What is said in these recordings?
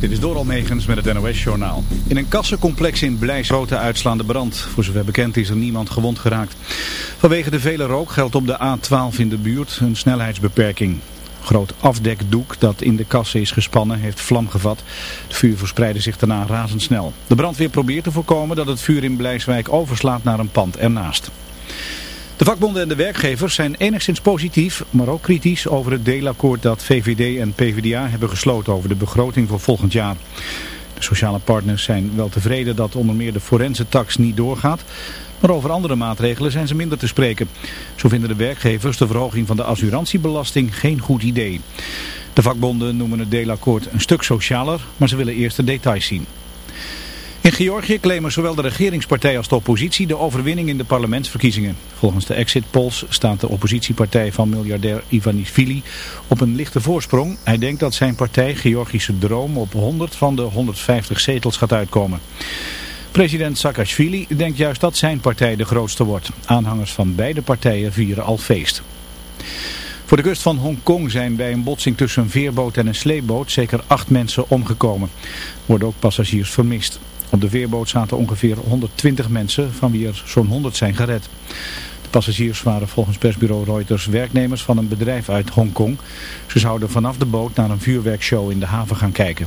Dit is Doral Megens met het NOS-journaal. In een kassencomplex in Blijsrote uitslaande brand. Voor zover bekend is er niemand gewond geraakt. Vanwege de vele rook geldt op de A12 in de buurt een snelheidsbeperking. Groot afdekdoek dat in de kassen is gespannen heeft vlam gevat. Het vuur verspreidde zich daarna razendsnel. De brandweer probeert te voorkomen dat het vuur in Blijswijk overslaat naar een pand ernaast. De vakbonden en de werkgevers zijn enigszins positief, maar ook kritisch over het deelakkoord dat VVD en PvdA hebben gesloten over de begroting voor volgend jaar. De sociale partners zijn wel tevreden dat onder meer de forense tax niet doorgaat, maar over andere maatregelen zijn ze minder te spreken. Zo vinden de werkgevers de verhoging van de assurantiebelasting geen goed idee. De vakbonden noemen het deelakkoord een stuk socialer, maar ze willen eerst de details zien. In Georgië claimen zowel de regeringspartij als de oppositie de overwinning in de parlementsverkiezingen. Volgens de exit polls staat de oppositiepartij van miljardair Ivanishvili op een lichte voorsprong. Hij denkt dat zijn partij Georgische Droom op 100 van de 150 zetels gaat uitkomen. President Saakashvili denkt juist dat zijn partij de grootste wordt. Aanhangers van beide partijen vieren al feest. Voor de kust van Hongkong zijn bij een botsing tussen een veerboot en een sleepboot zeker acht mensen omgekomen. Worden ook passagiers vermist. Op de veerboot zaten ongeveer 120 mensen, van wie er zo'n 100 zijn gered. De passagiers waren volgens persbureau Reuters werknemers van een bedrijf uit Hongkong. Ze zouden vanaf de boot naar een vuurwerkshow in de haven gaan kijken.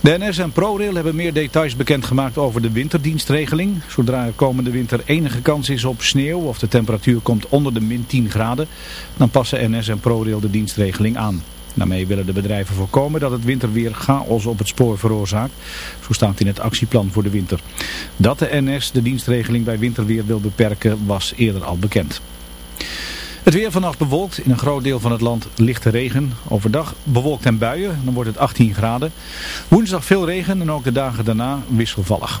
De NS en ProRail hebben meer details bekendgemaakt over de winterdienstregeling. Zodra er komende winter enige kans is op sneeuw of de temperatuur komt onder de min 10 graden, dan passen NS en ProRail de dienstregeling aan. Daarmee willen de bedrijven voorkomen dat het winterweer chaos op het spoor veroorzaakt. Zo staat in het actieplan voor de winter. Dat de NS de dienstregeling bij winterweer wil beperken was eerder al bekend. Het weer vannacht bewolkt. In een groot deel van het land lichte regen. Overdag bewolkt en buien. Dan wordt het 18 graden. Woensdag veel regen en ook de dagen daarna wisselvallig.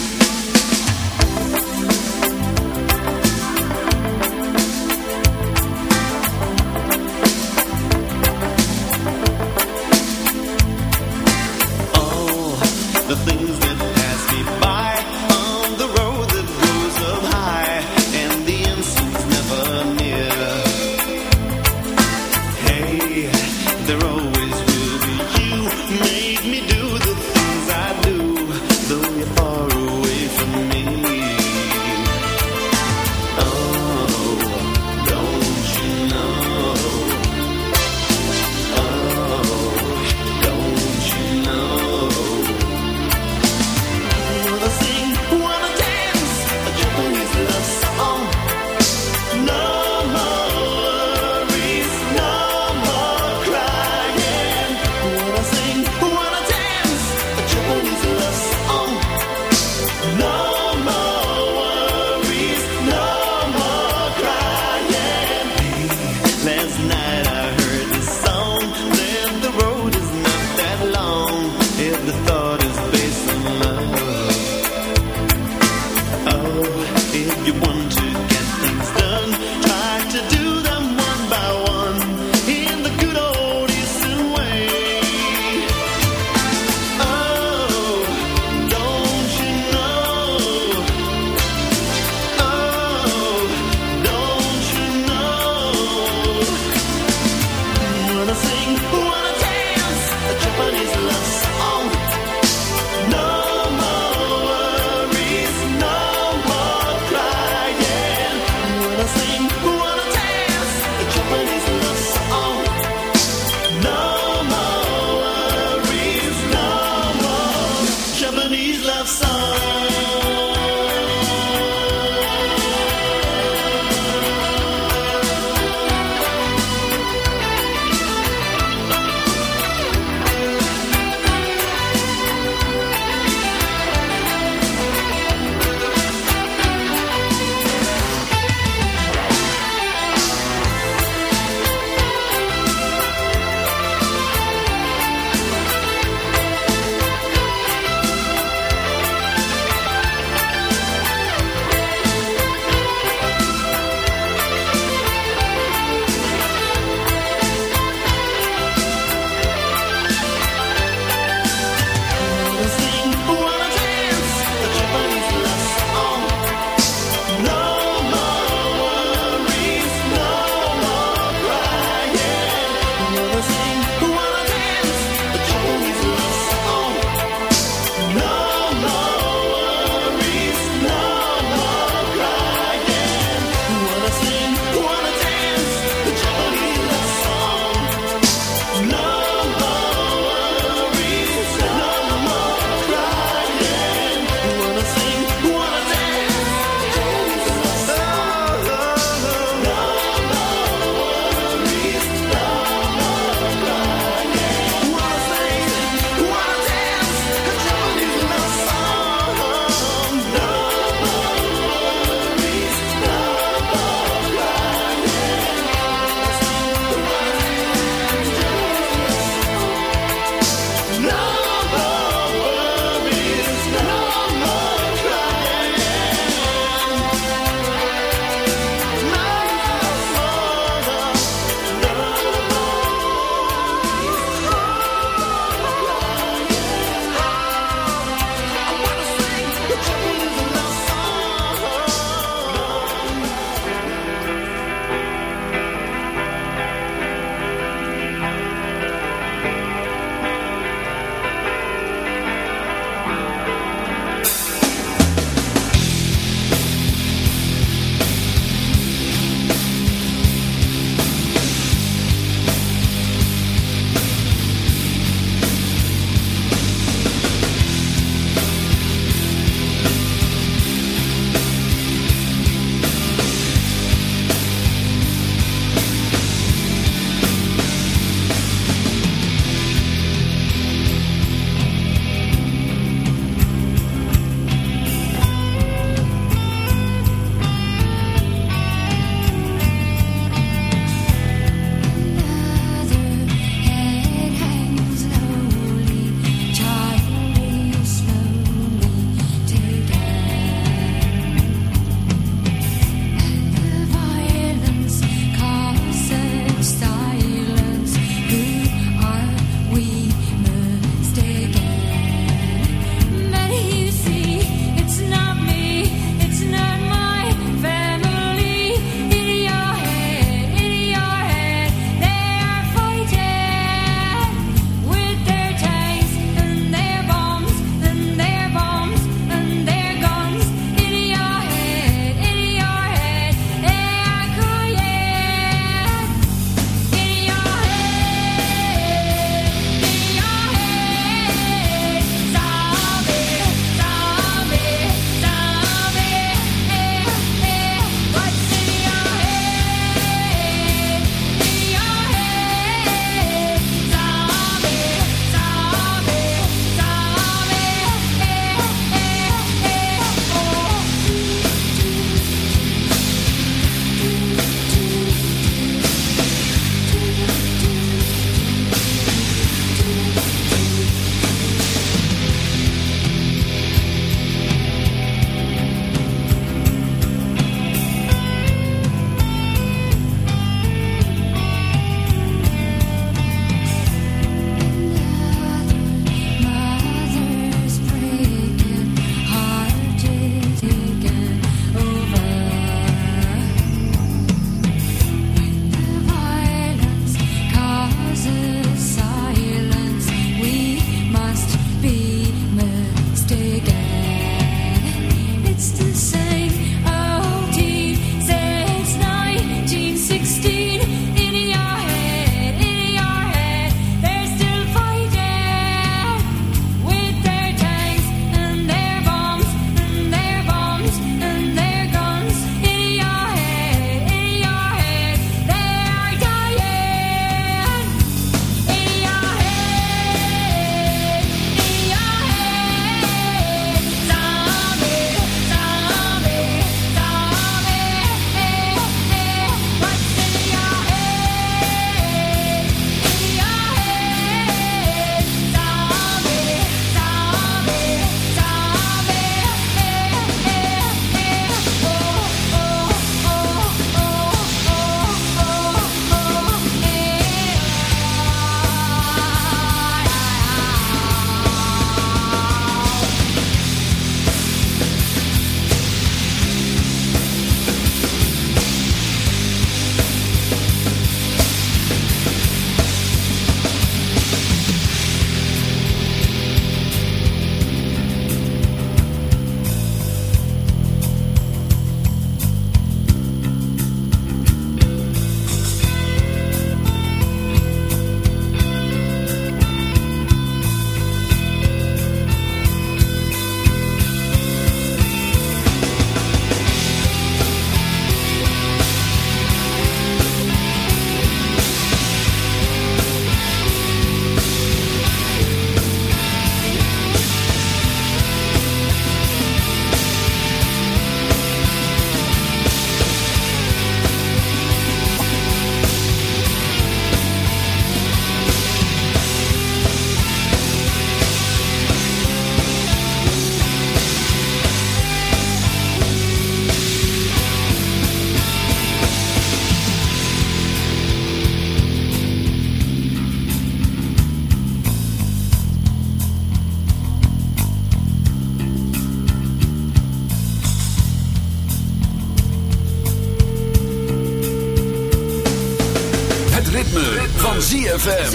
ritme, ritme. van ZFM.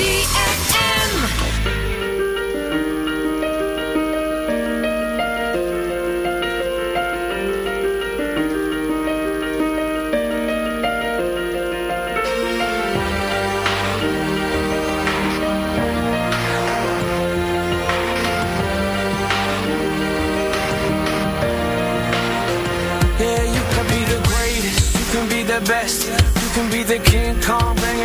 Yeah, you can be the greatest, you can be the best, you can be the King Kong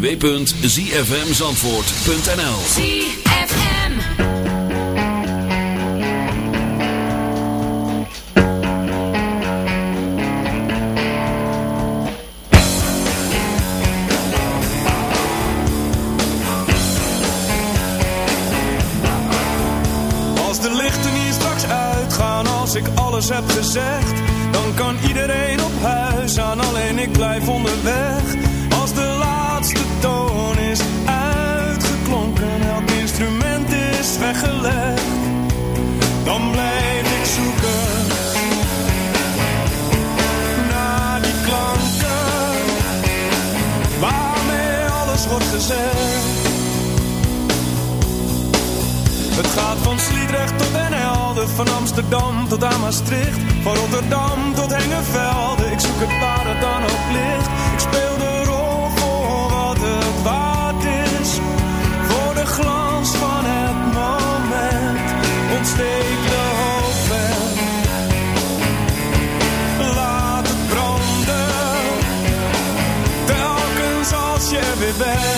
www.zfmzandvoort.nl ZFM. Als de lichten hier straks uitgaan, als ik alles heb gezegd, dan kan iedereen op huis aan, alleen ik blijf onderweg. Weggelegd, dan blijf ik zoeken naar die klanken waarmee alles wordt gezegd. Het gaat van Sliedrecht tot Den Helder, van Amsterdam tot aan Maastricht, van Rotterdam tot Hengevelde. Ik zoek het waar het dan ook ligt. Ik speel als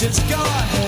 It's God.